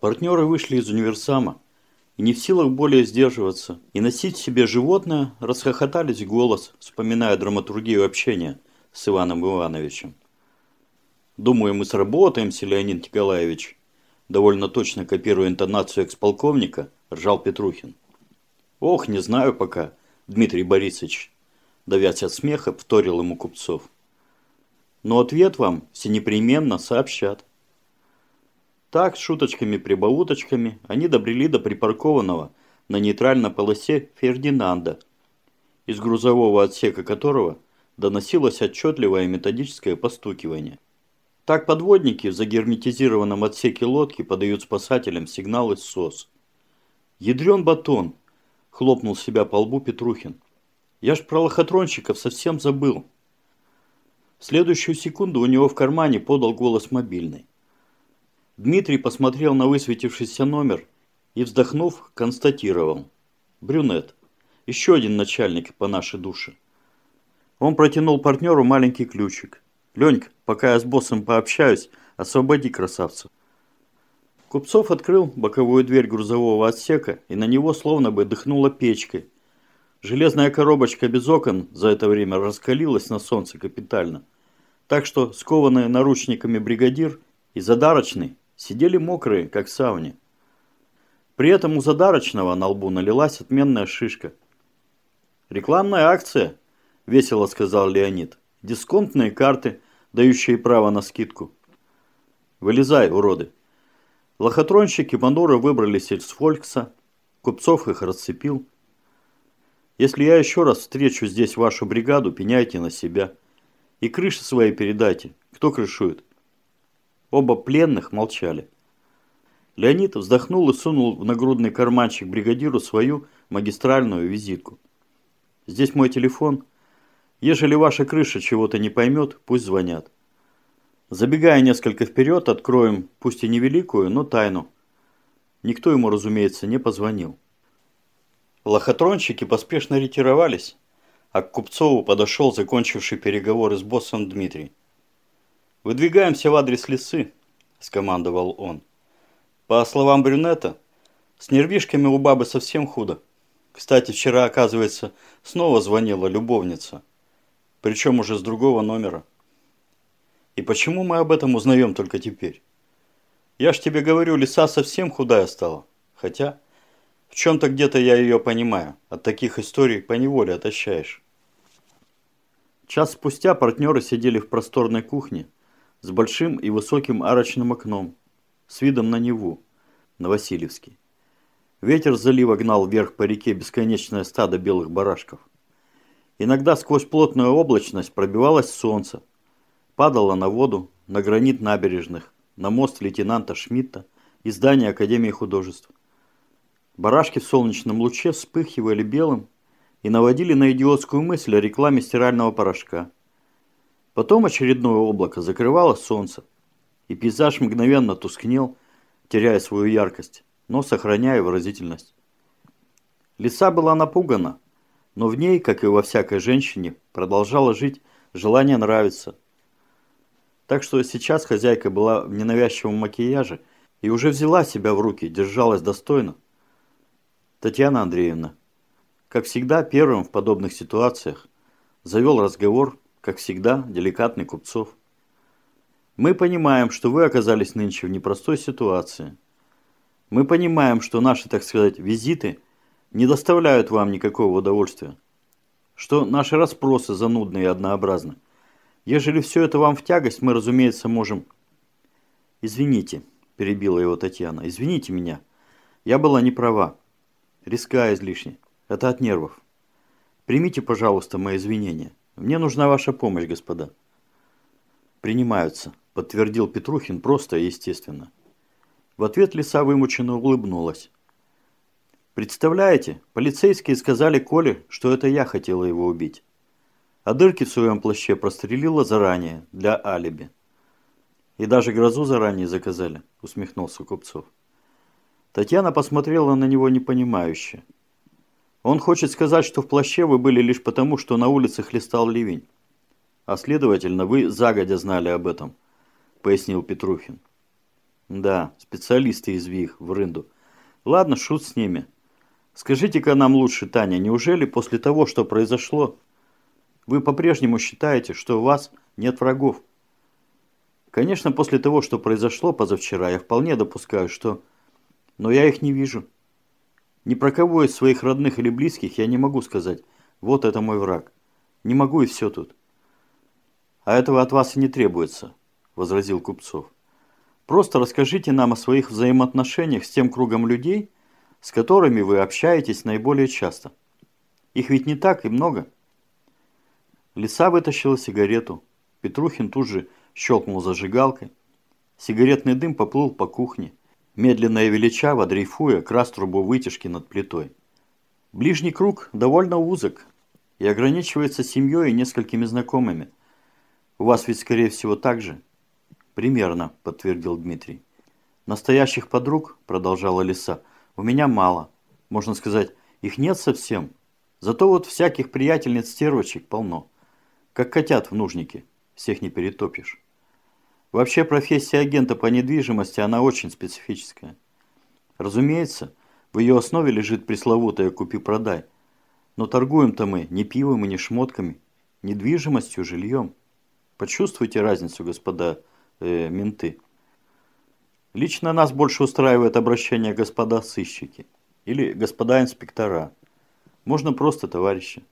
Партнеры вышли из универсама и не в силах более сдерживаться и носить себе животное, расхохотались голос, вспоминая драматургию общения с Иваном Ивановичем. «Думаю, мы сработаемся, Леонид Николаевич», довольно точно копируя интонацию эксполковника, ржал Петрухин. «Ох, не знаю пока, Дмитрий Борисович», давясь от смеха, вторил ему Купцов. «Но ответ вам все непременно сообщат». Так, шуточками-прибауточками, они добрели до припаркованного на нейтральной полосе Фердинанда, из грузового отсека которого доносилось отчетливое методическое постукивание. Так подводники в загерметизированном отсеке лодки подают спасателям сигналы СОС. «Ядрен батон!» – хлопнул себя по лбу Петрухин. «Я ж про лохотронщиков совсем забыл». В следующую секунду у него в кармане подал голос мобильный. Дмитрий посмотрел на высветившийся номер и, вздохнув, констатировал. Брюнет. Еще один начальник по нашей душе. Он протянул партнеру маленький ключик. «Ленька, пока я с боссом пообщаюсь, освободи красавца». Купцов открыл боковую дверь грузового отсека, и на него словно бы дыхнуло печкой. Железная коробочка без окон за это время раскалилась на солнце капитально. Так что скованный наручниками бригадир и задарочный сидели мокрые, как в сауне. При этом у задарочного на лбу налилась отменная шишка. «Рекламная акция», – весело сказал Леонид. «Дисконтные карты, дающие право на скидку». «Вылезай, уроды». Лохотронщики выбрались из Фолькса. Купцов их расцепил. «Если я еще раз встречу здесь вашу бригаду, пеняйте на себя. И крыши свои передайте. Кто крышует?» Оба пленных молчали. Леонид вздохнул и сунул в нагрудный карманчик бригадиру свою магистральную визитку. «Здесь мой телефон. Ежели ваша крыша чего-то не поймет, пусть звонят. Забегая несколько вперед, откроем, пусть и невеликую, но тайну». Никто ему, разумеется, не позвонил. Лохотронщики поспешно ретировались, а к Купцову подошел закончивший переговоры с боссом Дмитрий. «Выдвигаемся в адрес лесы», – скомандовал он. По словам брюнета, с нервишками у бабы совсем худо. Кстати, вчера, оказывается, снова звонила любовница. Причем уже с другого номера. И почему мы об этом узнаем только теперь? Я ж тебе говорю, лиса совсем худая стала. Хотя, в чем-то где-то я ее понимаю. От таких историй поневоле отощаешь. Час спустя партнеры сидели в просторной кухне, с большим и высоким арочным окном, с видом на Неву, на Васильевский. Ветер залива гнал вверх по реке бесконечное стадо белых барашков. Иногда сквозь плотную облачность пробивалось солнце, падало на воду, на гранит набережных, на мост лейтенанта Шмидта и здание Академии художеств. Барашки в солнечном луче вспыхивали белым и наводили на идиотскую мысль о рекламе стирального порошка. Потом очередное облако закрывало солнце, и пейзаж мгновенно тускнел, теряя свою яркость, но сохраняя выразительность. Лиса была напугана, но в ней, как и во всякой женщине, продолжало жить желание нравиться. Так что сейчас хозяйка была в ненавязчивом макияже и уже взяла себя в руки, держалась достойно. Татьяна Андреевна, как всегда первым в подобных ситуациях, завел разговор как всегда, деликатный Купцов. Мы понимаем, что вы оказались нынче в непростой ситуации. Мы понимаем, что наши, так сказать, визиты не доставляют вам никакого удовольствия. Что наши расспросы занудны и однообразны. Ежели все это вам в тягость, мы, разумеется, можем... Извините, перебила его Татьяна, извините меня. Я была не права. Риска излишне. Это от нервов. Примите, пожалуйста, мои извинения. Мне нужна ваша помощь, господа. Принимаются, подтвердил Петрухин просто и естественно. В ответ лиса вымученно улыбнулась. Представляете, полицейские сказали Коле, что это я хотела его убить. А дырки в своем плаще прострелила заранее, для алиби. И даже грозу заранее заказали, усмехнулся Купцов. Татьяна посмотрела на него непонимающе. Он хочет сказать, что в плаще вы были лишь потому, что на улице хлестал ливень. А следовательно, вы загодя знали об этом, пояснил Петрухин. Да, специалисты из ВИХ в рынду. Ладно, шут с ними. Скажите-ка нам лучше, Таня, неужели после того, что произошло, вы по-прежнему считаете, что у вас нет врагов? Конечно, после того, что произошло позавчера, я вполне допускаю, что... Но я их не вижу. Ни про кого из своих родных или близких я не могу сказать, вот это мой враг. Не могу и все тут. А этого от вас и не требуется, возразил Купцов. Просто расскажите нам о своих взаимоотношениях с тем кругом людей, с которыми вы общаетесь наиболее часто. Их ведь не так и много. Лиса вытащила сигарету. Петрухин тут же щелкнул зажигалкой. Сигаретный дым поплыл по кухне, медленно и величаво дрейфуя к раструбу вытяжки над плитой. Ближний круг довольно узок и ограничивается семьей и несколькими знакомыми. У вас ведь, скорее всего, так же? Примерно, подтвердил Дмитрий. Настоящих подруг, продолжала Лиса, у меня мало. Можно сказать, их нет совсем. Зато вот всяких приятельниц-стервочек полно. Как котят в нужнике. Всех не перетопишь. Вообще профессия агента по недвижимости, она очень специфическая. Разумеется, в ее основе лежит пресловутая «купи-продай». Но торгуем-то мы не пивом и не шмотками, недвижимостью, жильем. Почувствуйте разницу, господа э, менты. Лично нас больше устраивает обращение господа сыщики или господа инспектора. Можно просто товарищи.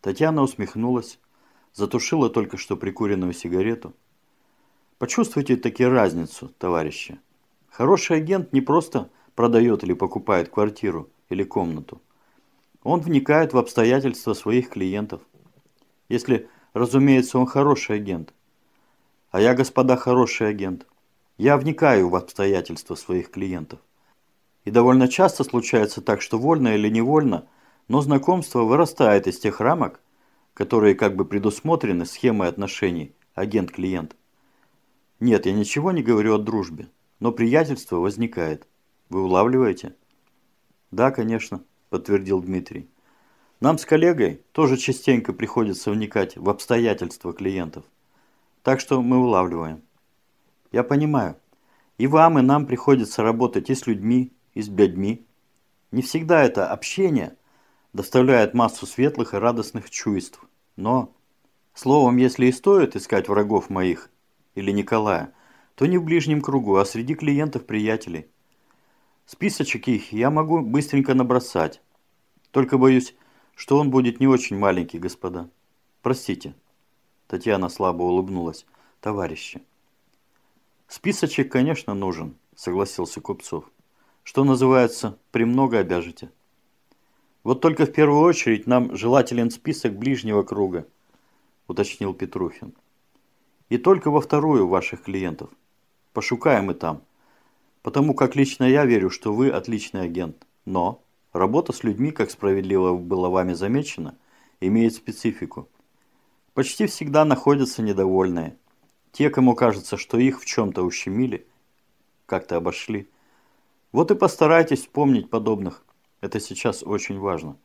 Татьяна усмехнулась, затушила только что прикуренную сигарету. Почувствуйте таки разницу, товарищи. Хороший агент не просто продает или покупает квартиру или комнату. Он вникает в обстоятельства своих клиентов. Если, разумеется, он хороший агент. А я, господа, хороший агент. Я вникаю в обстоятельства своих клиентов. И довольно часто случается так, что вольно или невольно, но знакомство вырастает из тех рамок, которые как бы предусмотрены схемой отношений агент-клиент. Нет, я ничего не говорю о дружбе, но приятельство возникает. Вы улавливаете? Да, конечно, подтвердил Дмитрий. Нам с коллегой тоже частенько приходится вникать в обстоятельства клиентов. Так что мы улавливаем. Я понимаю. И вам, и нам приходится работать и с людьми, и с бедьми. Не всегда это общение доставляет массу светлых и радостных чувств. Но, словом, если и стоит искать врагов моих или Николая, то не в ближнем кругу, а среди клиентов-приятелей. Списочек их я могу быстренько набросать. Только боюсь, что он будет не очень маленький, господа. Простите. Татьяна слабо улыбнулась. «Товарищи». «Списочек, конечно, нужен», – согласился Купцов. «Что называется, премного обяжете». «Вот только в первую очередь нам желателен список ближнего круга», – уточнил Петрухин. «И только во вторую ваших клиентов. Пошукаем и там. Потому как лично я верю, что вы отличный агент. Но работа с людьми, как справедливо было вами замечено, имеет специфику. Почти всегда находятся недовольные. Те, кому кажется, что их в чем-то ущемили, как-то обошли. Вот и постарайтесь вспомнить подобных. Это сейчас очень важно.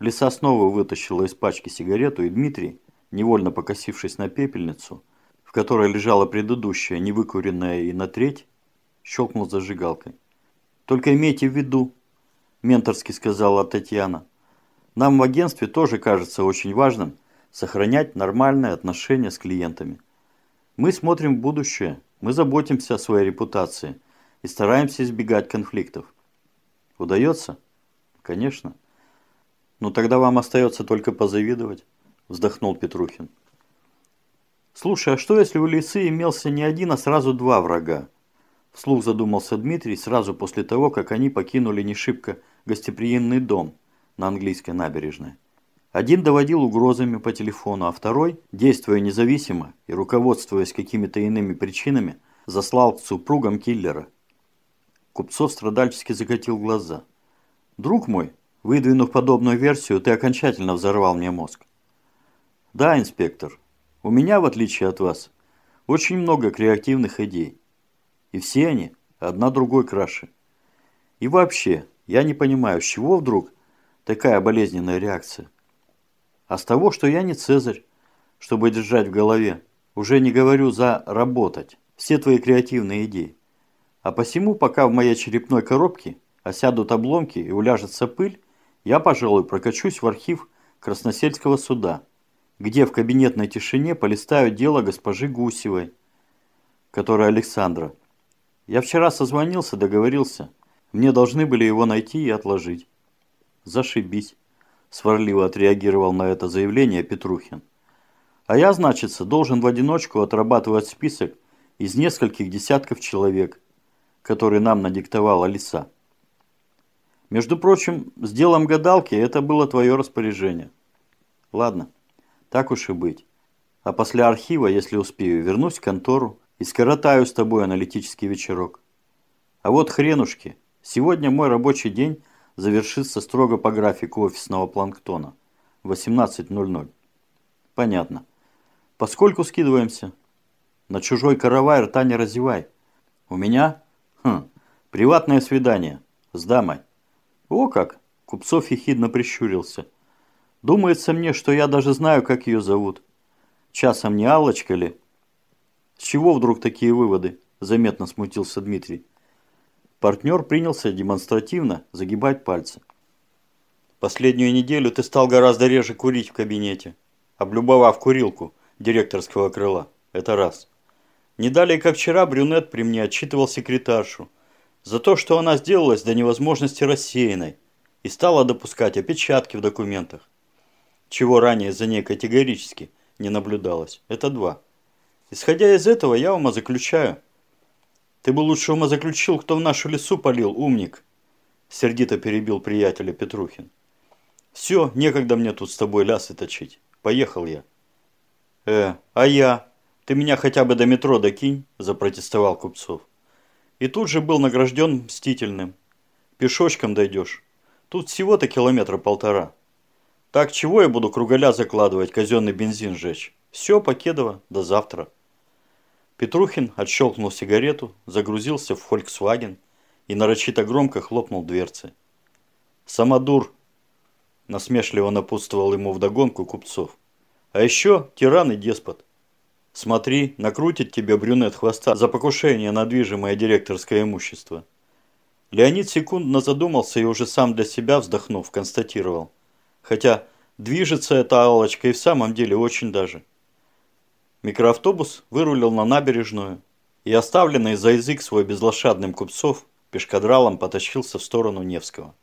Лиса снова вытащила из пачки сигарету, и Дмитрий, невольно покосившись на пепельницу, в которой лежала предыдущая, невыкуренная и на треть, щелкнул зажигалкой. «Только имейте в виду», – менторски сказала Татьяна, – «нам в агентстве тоже кажется очень важным – сохранять нормальные отношения с клиентами. Мы смотрим в будущее, мы заботимся о своей репутации и стараемся избегать конфликтов. Удается? Конечно. Но тогда вам остается только позавидовать, вздохнул Петрухин. Слушай, а что если у Лисы имелся не один, а сразу два врага? Вслух задумался Дмитрий сразу после того, как они покинули не шибко гостеприимный дом на английской набережной. Один доводил угрозами по телефону, а второй, действуя независимо и руководствуясь какими-то иными причинами, заслал к супругам киллера. Купцов страдальчески закатил глаза. «Друг мой, выдвинув подобную версию, ты окончательно взорвал мне мозг». «Да, инспектор, у меня, в отличие от вас, очень много креативных идей. И все они одна другой краше. И вообще, я не понимаю, с чего вдруг такая болезненная реакция?» а с того, что я не Цезарь, чтобы держать в голове. Уже не говорю за работать. все твои креативные идеи. А посему, пока в моей черепной коробке осядут обломки и уляжется пыль, я, пожалуй, прокачусь в архив Красносельского суда, где в кабинетной тишине полистаю дело госпожи Гусевой, которая Александра. Я вчера созвонился, договорился. Мне должны были его найти и отложить. Зашибись, сварливо отреагировал на это заявление Петрухин. А я, значится, должен в одиночку отрабатывать список из нескольких десятков человек, который нам надиктовала лиса. Между прочим, с делом гадалки это было твое распоряжение. Ладно, так уж и быть. А после архива, если успею, вернусь в контору и скоротаю с тобой аналитический вечерок. А вот хренушки, сегодня мой рабочий день завершится строго по графику офисного планктона. 18.00. Понятно. Поскольку скидываемся? На чужой каравай рта не разевай. У меня? Хм, приватное свидание. С дамой. О как! Купцов ехидно прищурился. Думается мне, что я даже знаю, как ее зовут. Часом не Аллочка ли? С чего вдруг такие выводы? Заметно смутился Дмитрий. Партнер принялся демонстративно загибать пальцы. Последнюю неделю ты стал гораздо реже курить в кабинете, облюбовав курилку директорского крыла. Это раз. Не далее, как вчера, брюнет при мне отчитывал секретаршу, за то, что она сделалась до невозможности рассеянной и стала допускать опечатки в документах, чего ранее за ней категорически не наблюдалось. Это два. Исходя из этого, я умозаключаю. Ты бы лучше умозаключил, кто в нашу лесу полил, умник. Сердито перебил приятеля Петрухин. Все, некогда мне тут с тобой лясы точить. Поехал я. Э, а я? Ты меня хотя бы до метро докинь, запротестовал Купцов. И тут же был награжден мстительным. Пешочком дойдешь. Тут всего-то километра полтора. Так чего я буду кругаля закладывать, казенный бензин жечь? Все, покедово, до завтра. Петрухин отщелкнул сигарету, загрузился в Volkswagen и нарочито громко хлопнул дверцы. «Самодур!» – насмешливо напутствовал ему вдогонку купцов. «А еще тиран и деспот. Смотри, накрутит тебе брюнет хвоста за покушение на движимое директорское имущество. Леонид секундно задумался и уже сам для себя вздохнув, констатировал. Хотя движется эта алочка и в самом деле очень даже. Микроавтобус вырулил на набережную и оставленный за язык свой безлошадным купцов пешкадралом потащился в сторону Невского.